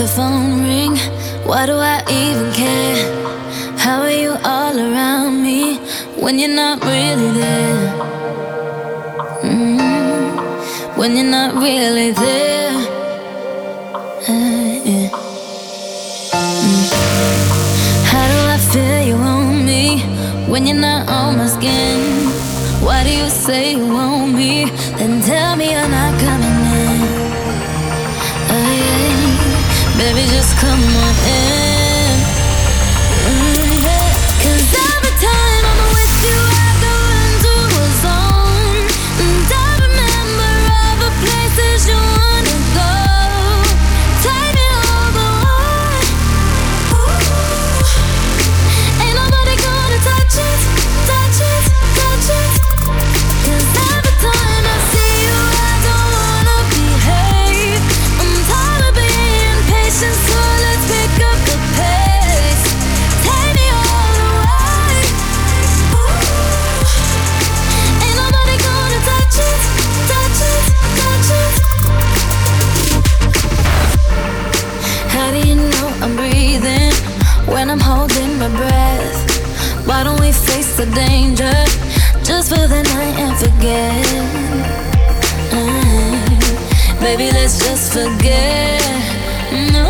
the phone ring. Why do I even care? How are you all around me when you're not really there? Mm-hmm. When you're not really there. Eh, mm. How do I feel you on me when you're not on my skin? Why do you say you want me Baby, just come on in. I'm holding my breath. Why don't we face the danger just for the night and forget? Mm-hmm. Baby, let's just forget. Mm-hmm.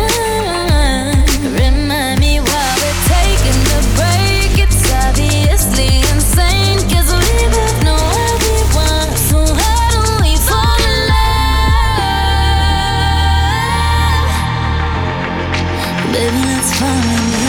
Remind me we're taking the break. It's obviously we both know. So, why don't we fall in love? Baby, let's fall in love.